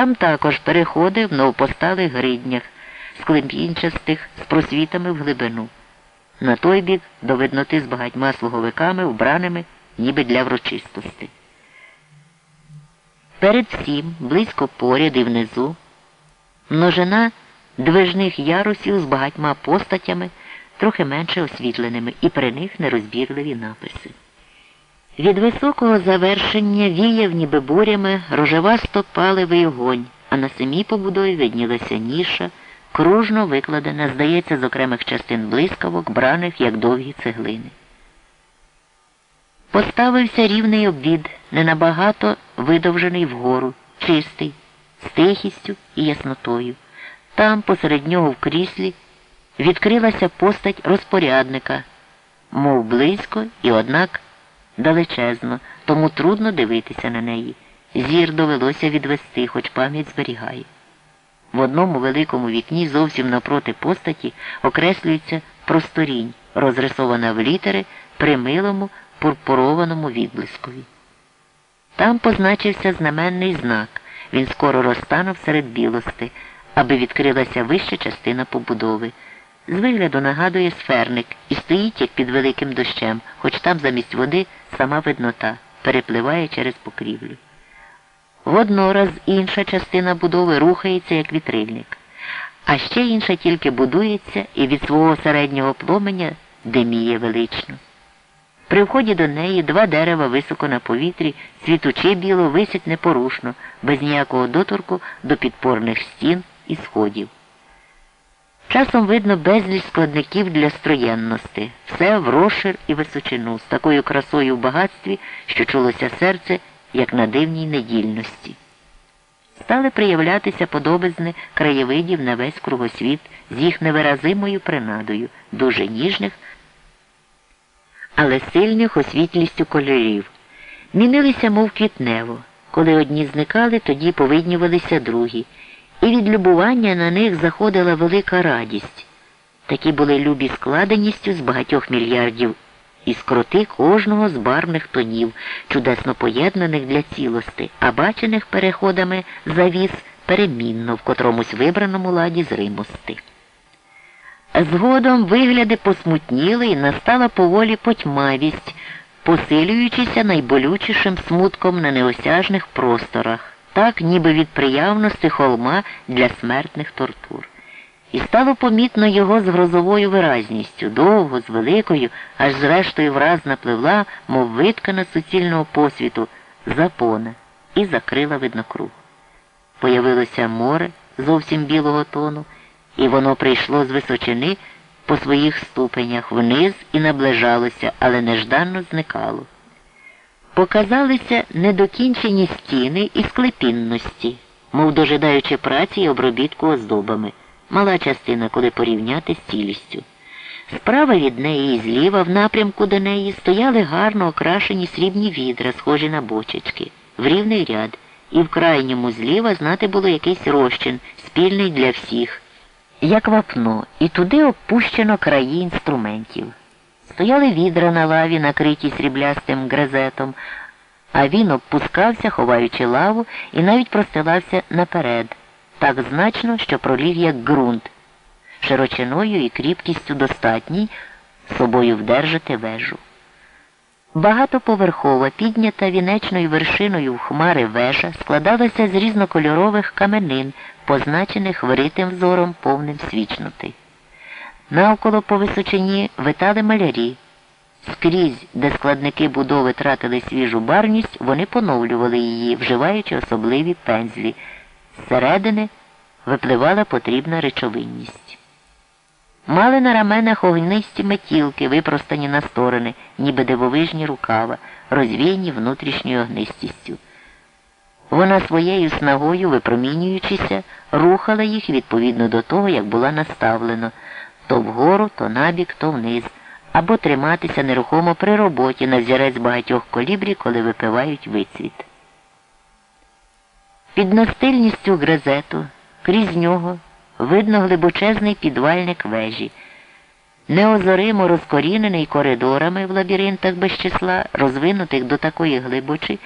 Там також переходи в новопосталих гриднях, склепінчастих з просвітами в глибину. На той бік до видноти з багатьма слуговиками, вбраними, ніби для врочистості. Перед всім, близько поряд і внизу, множина движних ярусів з багатьма постатями, трохи менше освітленими, і при них нерозбірливі написи. Від високого завершення віяв ніби бурями рожевасто паливий огонь, а на самій побудові виднілася ніша, кружно викладена, здається, з окремих частин блискавок, браних, як довгі цеглини. Поставився рівний обвід, ненабагато видовжений вгору, чистий, з тихістю і яснотою. Там, посеред нього в кріслі, відкрилася постать розпорядника, мов близько і, однак, далечезно, тому трудно дивитися на неї. Зір довелося відвести, хоч пам'ять зберігає. В одному великому вікні зовсім напроти постаті окреслюється просторінь, розрисована в літери при милому пурпурованому відблискові. Там позначився знаменний знак. Він скоро розтанув серед білости, аби відкрилася вища частина побудови. З вигляду нагадує сферник і стоїть, як під великим дощем, хоч там замість води сама виднота, перепливає через покрівлю. Воднораз інша частина будови рухається, як вітрильник, а ще інша тільки будується і від свого середнього пломеня диміє велично. При вході до неї два дерева високо на повітрі, світучи біло, висять непорушно, без ніякого доторку до підпорних стін і сходів. Часом видно безліч складників для строєнності, все в розшир і височину, з такою красою в багатстві, що чулося серце, як на дивній недільності. Стали проявлятися подобизни краєвидів на весь кругосвіт з їх невиразимою принадою, дуже ніжних, але сильних освітлістю кольорів. Мінилися, мов квітнево. Коли одні зникали, тоді повиднювалися другі і від любування на них заходила велика радість. Такі були любі складеністю з багатьох мільярдів і скроти кожного з барвних тонів, чудесно поєднаних для цілости, а бачених переходами завіс перемінно в котромусь вибраному ладі зримости. Згодом вигляди посмутніли і настала поволі потьмавість, посилюючися найболючішим смутком на неосяжних просторах так ніби від приявності холма для смертних тортур. І стало помітно його з грозовою виразністю, довго, з великою, аж зрештою враз напливла, мов виткана суцільного посвіту, запона і закрила виднокруг. Появилося море зовсім білого тону, і воно прийшло з височини по своїх ступенях вниз і наближалося, але нежданно зникало. Показалися недокінчені стіни і склепінності, мов дожидаючи праці й обробітку оздобами, мала частина, коли порівняти з цілістю. Справа від неї і зліва, в напрямку до неї, стояли гарно окрашені срібні відра, схожі на бочечки, в рівний ряд, і в крайньому зліва знати було якийсь розчин, спільний для всіх, як вапно, і туди опущено краї інструментів. Стояли відра на лаві, накриті сріблястим грезетом, а він опускався, ховаючи лаву, і навіть простилався наперед, так значно, що проліг як ґрунт, широчиною і кріпкістю достатній собою вдержати вежу. Багатоповерхова, піднята вінечною вершиною в хмари вежа, складалася з різнокольорових каменин, позначених вритим взором повним свічноти. Навколо по височині витали малярі. Скрізь, де складники будови тратили свіжу барність, вони поновлювали її, вживаючи особливі пензлі. Зсередини випливала потрібна речовинність. Мали на раменах огнисті метілки, випростані на сторони, ніби дивовижні рукава, розвіяні внутрішньою огнистістю. Вона своєю снагою, випромінюючися, рухала їх відповідно до того, як була наставлено то вгору, то набік, то вниз, або триматися нерухомо при роботі на взірець багатьох колібрі, коли випивають вицвіт. Під настильністю грезету, крізь нього, видно глибочезний підвальник вежі, неозоримо розкорінений коридорами в лабіринтах без числа, розвинутих до такої глибочі,